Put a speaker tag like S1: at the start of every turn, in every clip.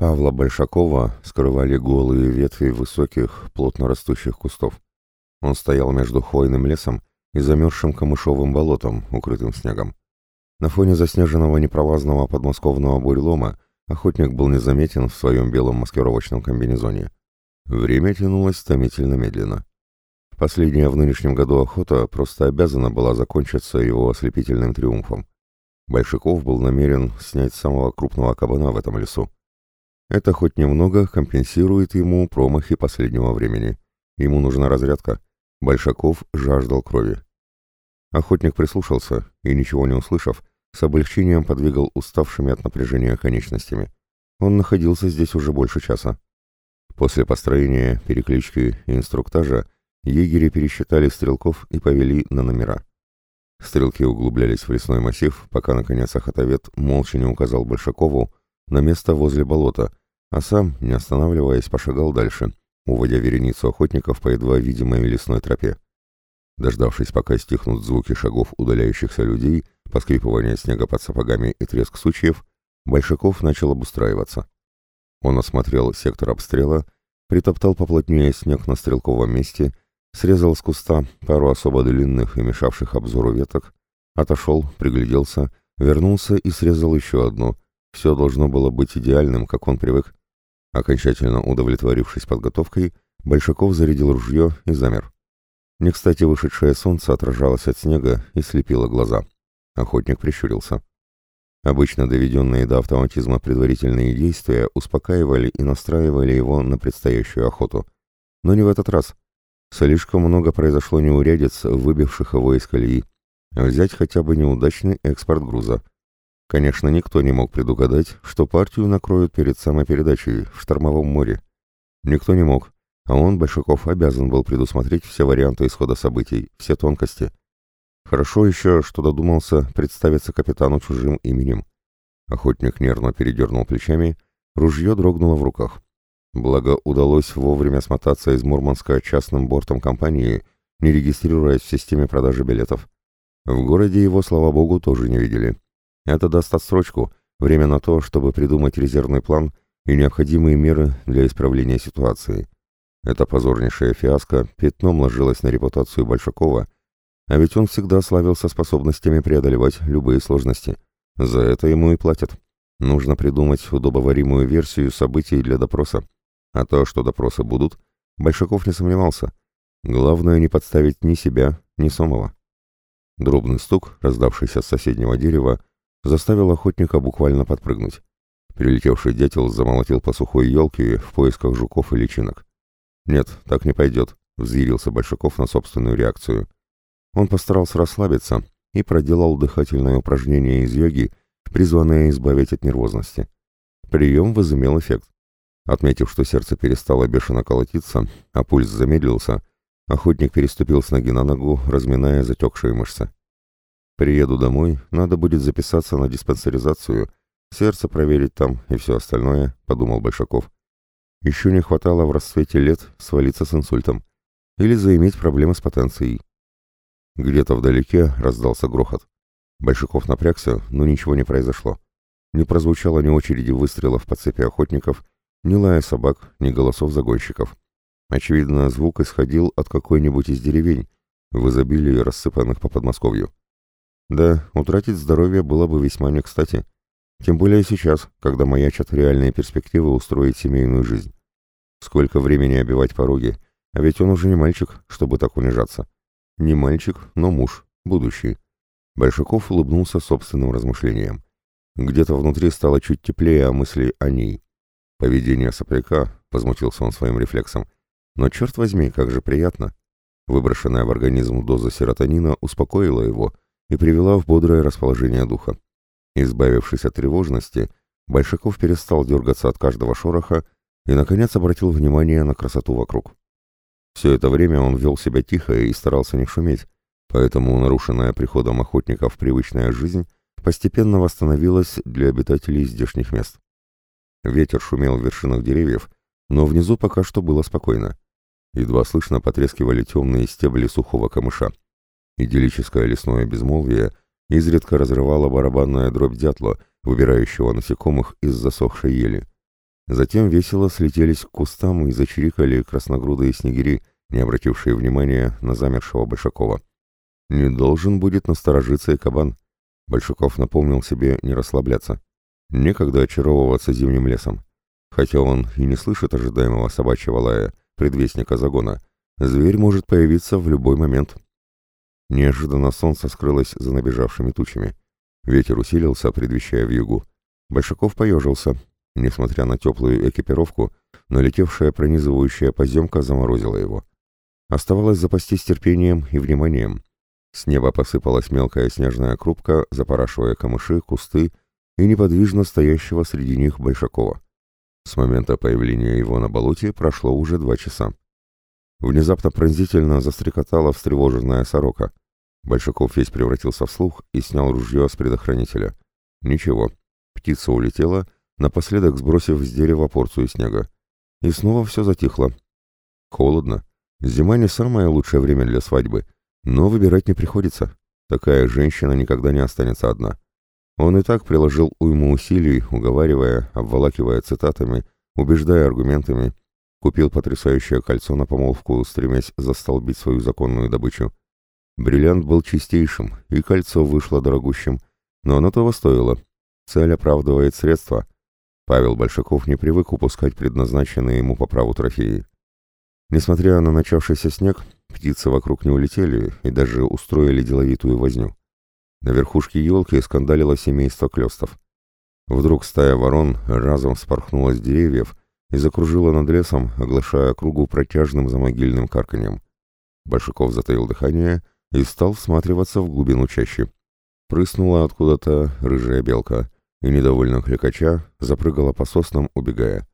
S1: Павла Большакова скрывали голые ветви высоких, плотно растущих кустов. Он стоял между хвойным лесом и замерзшим камышовым болотом, укрытым снегом. На фоне заснеженного непролазного подмосковного бурелома охотник был незаметен в своем белом маскировочном комбинезоне. Время тянулось томительно медленно. Последняя в нынешнем году охота просто обязана была закончиться его ослепительным триумфом. Большаков был намерен снять самого крупного кабана в этом лесу. Это хоть немного компенсирует ему промахи последнего времени. Ему нужна разрядка. Большаков жаждал крови. Охотник прислушался и, ничего не услышав, с облегчением подвигал уставшими от напряжения конечностями. Он находился здесь уже больше часа. После построения, переклички и инструктажа Егери пересчитали стрелков и повели на номера. Стрелки углублялись в лесной массив, пока, наконец, охотовед молча не указал Большакову на место возле болота, а сам, не останавливаясь, пошагал дальше, уводя вереницу охотников по едва видимой лесной тропе. Дождавшись, пока стихнут звуки шагов удаляющихся людей, поскрипывание снега под сапогами и треск сучьев, Большаков начал обустраиваться. Он осмотрел сектор обстрела, притоптал поплотнее снег на стрелковом месте Срезал с куста пару особо длинных и мешавших обзору веток, отошел, пригляделся, вернулся и срезал еще одну. Все должно было быть идеальным, как он привык. Окончательно удовлетворившись подготовкой, Большаков зарядил ружье и замер. Не кстати вышедшее солнце отражалось от снега и слепило глаза. Охотник прищурился. Обычно доведенные до автоматизма предварительные действия успокаивали и настраивали его на предстоящую охоту. Но не в этот раз. Слишком много произошло неурядиц, выбивших его из колеи. Взять хотя бы неудачный экспорт груза. Конечно, никто не мог предугадать, что партию накроют перед самой передачей в штормовом море. Никто не мог, а он, Большаков, обязан был предусмотреть все варианты исхода событий, все тонкости. Хорошо еще, что додумался представиться капитану чужим именем. Охотник нервно передернул плечами, ружье дрогнуло в руках. Благо, удалось вовремя смотаться из Мурманска частным бортом компании, не регистрируясь в системе продажи билетов. В городе его, слава богу, тоже не видели. Это даст отсрочку, время на то, чтобы придумать резервный план и необходимые меры для исправления ситуации. Это позорнейшая фиаско пятном ложилось на репутацию Большакова, а ведь он всегда славился способностями преодолевать любые сложности. За это ему и платят. Нужно придумать удобоваримую версию событий для допроса. А то, что допросы будут, Большаков не сомневался. Главное не подставить ни себя, ни Сомова. Дробный стук, раздавшийся с соседнего дерева, заставил охотника буквально подпрыгнуть. Прилетевший дятел замолотил по сухой елке в поисках жуков и личинок. «Нет, так не пойдет», — взъярился Большаков на собственную реакцию. Он постарался расслабиться и проделал дыхательное упражнение из йоги, призванное избавить от нервозности. Прием возымел эффект. Отметив, что сердце перестало бешено колотиться, а пульс замедлился, охотник переступил с ноги на ногу, разминая затекшие мышцы. «Приеду домой, надо будет записаться на диспансеризацию, сердце проверить там и все остальное», — подумал Большаков. «Еще не хватало в расцвете лет свалиться с инсультом или заиметь проблемы с потенцией». Где-то вдалеке раздался грохот. Большаков напрягся, но ничего не произошло. Не прозвучало ни очереди выстрелов по цепи охотников, ни лая собак, ни голосов загонщиков. Очевидно, звук исходил от какой-нибудь из деревень, в изобилии рассыпанных по Подмосковью. Да, утратить здоровье было бы весьма не кстати. Тем более сейчас, когда маячат реальные перспективы устроить семейную жизнь. Сколько времени обивать пороги, а ведь он уже не мальчик, чтобы так унижаться. Не мальчик, но муж, будущий. Большаков улыбнулся собственным размышлениям. Где-то внутри стало чуть теплее о мысли о ней. Поведение сопляка, возмутился он своим рефлексом. Но черт возьми, как же приятно. Выброшенная в организм доза серотонина успокоила его и привела в бодрое расположение духа. Избавившись от тревожности, Большаков перестал дергаться от каждого шороха и, наконец, обратил внимание на красоту вокруг. Все это время он вел себя тихо и старался не шуметь, поэтому нарушенная приходом охотников привычная жизнь постепенно восстановилась для обитателей здешних мест. Ветер шумел в вершинах деревьев, но внизу пока что было спокойно. Едва слышно потрескивали темные стебли сухого камыша. Идиллическое лесное безмолвие изредка разрывала барабанная дробь дятла, выбирающего насекомых из засохшей ели. Затем весело слетелись к кустам и зачирикали красногрудые снегири, не обратившие внимания на замершего Большакова. Не должен будет насторожиться и кабан. Большаков напомнил себе не расслабляться. Некогда очаровываться зимним лесом. Хотя он и не слышит ожидаемого собачьего лая, предвестника загона, зверь может появиться в любой момент. Неожиданно солнце скрылось за набежавшими тучами. Ветер усилился, предвещая вьюгу. Большаков поежился, Несмотря на теплую экипировку, налетевшая пронизывающая поземка заморозила его. Оставалось запастись терпением и вниманием. С неба посыпалась мелкая снежная крупка, запорашивая камыши, кусты и неподвижно стоящего среди них Большакова. С момента появления его на болоте прошло уже два часа. Внезапно пронзительно застрекотала встревоженная сорока. Большаков весь превратился в слух и снял ружье с предохранителя. Ничего, птица улетела — напоследок сбросив с дерева порцию снега. И снова все затихло. Холодно. Зима не самое лучшее время для свадьбы, но выбирать не приходится. Такая женщина никогда не останется одна. Он и так приложил уйму усилий, уговаривая, обволакивая цитатами, убеждая аргументами, купил потрясающее кольцо на помолвку, стремясь застолбить свою законную добычу. Бриллиант был чистейшим, и кольцо вышло дорогущим, но оно того стоило. Цель оправдывает средства, Павел Большаков не привык упускать предназначенные ему по праву трофеи. Несмотря на начавшийся снег, птицы вокруг не улетели и даже устроили деловитую возню. На верхушке елки скандалило семейство клёстов. Вдруг стая ворон разом вспорхнула с деревьев и закружила над лесом, оглашая кругу протяжным замогильным карканьем. Большаков затаил дыхание и стал всматриваться в глубину чащи. Прыснула откуда-то рыжая белка — и, недовольно кликача, запрыгала по соснам, убегая.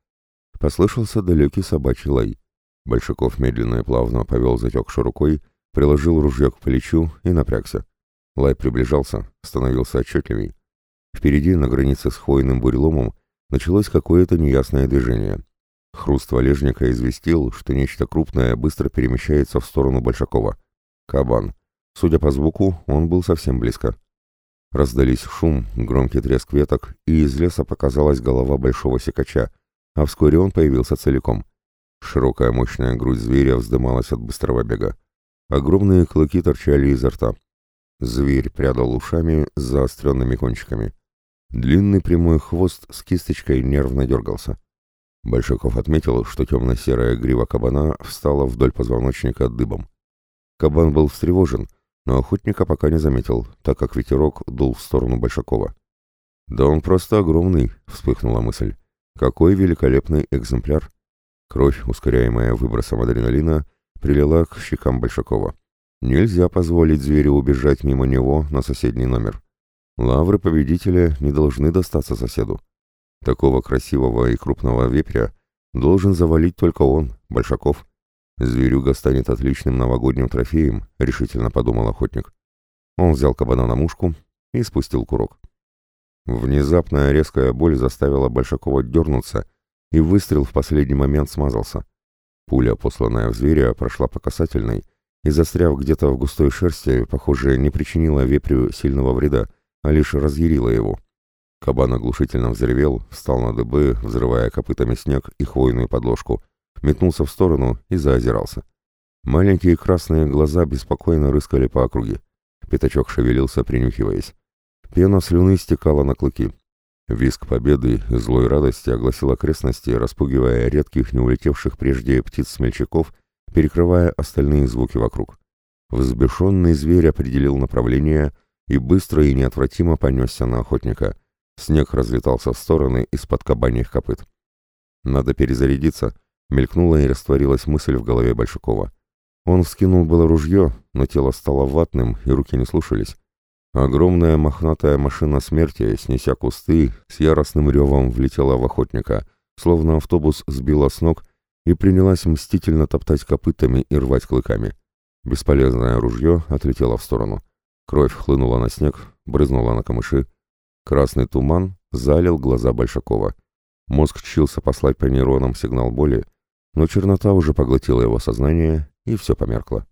S1: Послышался далекий собачий лай. Большаков медленно и плавно повел затекшей рукой, приложил ружье к плечу и напрягся. Лай приближался, становился отчетливей. Впереди, на границе с хвойным буреломом, началось какое-то неясное движение. Хруст валежника известил, что нечто крупное быстро перемещается в сторону Большакова. Кабан. Судя по звуку, он был совсем близко. Раздались шум, громкий треск веток, и из леса показалась голова большого секача, а вскоре он появился целиком. Широкая мощная грудь зверя вздымалась от быстрого бега. Огромные клыки торчали изо рта. Зверь прядал ушами с заостренными кончиками. Длинный прямой хвост с кисточкой нервно дергался. Большаков отметил, что темно-серая грива кабана встала вдоль позвоночника дыбом. Кабан был встревожен, но охотника пока не заметил, так как ветерок дул в сторону Большакова. «Да он просто огромный», — вспыхнула мысль. «Какой великолепный экземпляр!» Кровь, ускоряемая выбросом адреналина, прилила к щекам Большакова. Нельзя позволить зверю убежать мимо него на соседний номер. Лавры победителя не должны достаться соседу. Такого красивого и крупного вепря должен завалить только он, Большаков. «Зверюга станет отличным новогодним трофеем», — решительно подумал охотник. Он взял кабана на мушку и спустил курок. Внезапная резкая боль заставила Большакова дернуться, и выстрел в последний момент смазался. Пуля, посланная в зверя, прошла по касательной, и, застряв где-то в густой шерсти, похоже, не причинила вепрю сильного вреда, а лишь разъярила его. Кабан оглушительно взревел, встал на дыбы, взрывая копытами снег и хвойную подложку — метнулся в сторону и заозирался. Маленькие красные глаза беспокойно рыскали по округе. Пятачок шевелился, принюхиваясь. Пена слюны стекала на клыки. Виск победы и злой радости огласил окрестности, распугивая редких, не улетевших прежде птиц-смельчаков, перекрывая остальные звуки вокруг. Взбешенный зверь определил направление и быстро и неотвратимо понесся на охотника. Снег разлетался в стороны из-под кабаньих копыт. «Надо перезарядиться», Мелькнула и растворилась мысль в голове Большакова. Он вскинул было ружье, но тело стало ватным, и руки не слушались. Огромная мохнатая машина смерти, снеся кусты, с яростным ревом влетела в охотника, словно автобус сбила с ног и принялась мстительно топтать копытами и рвать клыками. Бесполезное ружье отлетело в сторону. Кровь хлынула на снег, брызнула на камыши. Красный туман залил глаза Большакова. Мозг чился послать по нейронам сигнал боли, но чернота уже поглотила его сознание, и все померкло.